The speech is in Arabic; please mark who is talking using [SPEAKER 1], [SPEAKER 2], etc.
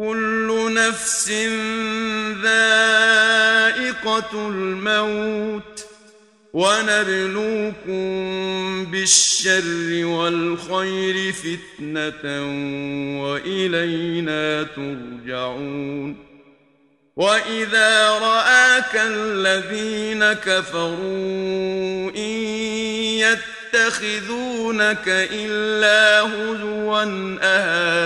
[SPEAKER 1] كل نفس ذائقة الموت ونبلوكم بالشر والخير فتنة وإلينا ترجعون وَإِذَا رَآكَ الَّذِينَ كَفَرُوا إِن يَتَّخِذُونَكَ إِلَّا هُزُوًا أهلا